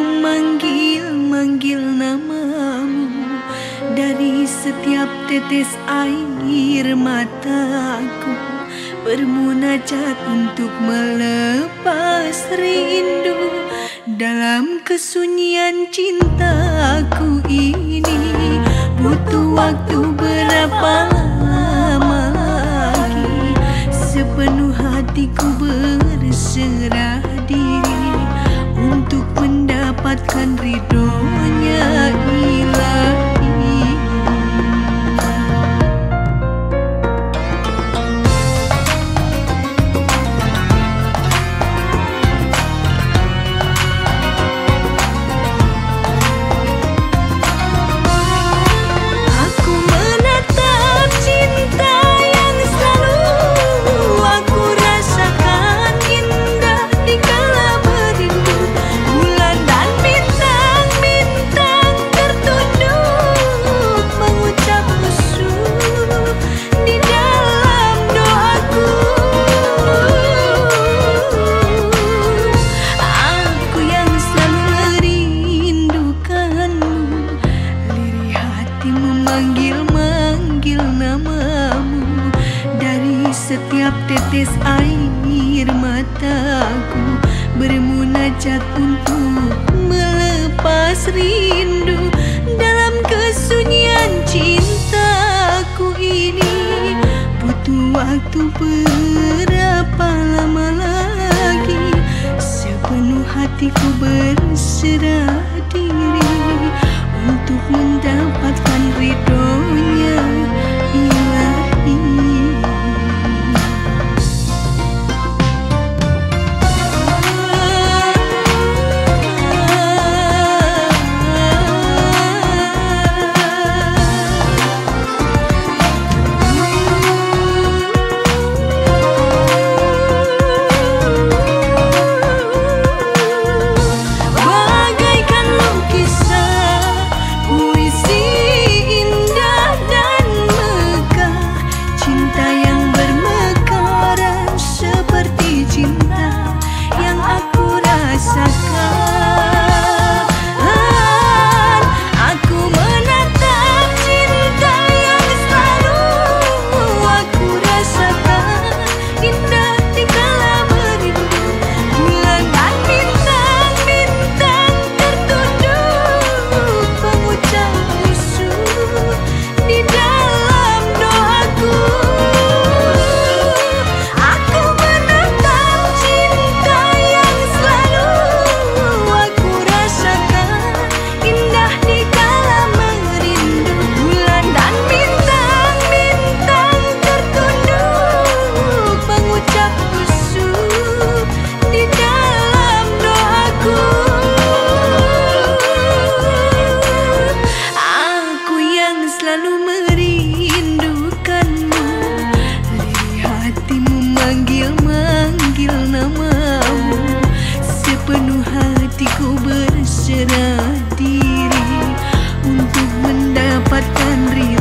Memanggil-manggil namamu. Dari setiap tetes air mataku Bermunajat untuk melepas rindu. Dalam kesunyian cintaku ini Butuh waktu berapa lama lagi? Sepenuh hatiku berserah நன்றி setiap tetes air mataku bermunajat untuk melepas rindu dalam kesunyian cintaku ini. Butuh waktu berapa lama lagi? Sepenuh hatiku berserah diri berserah diri untuk mendapatkan ria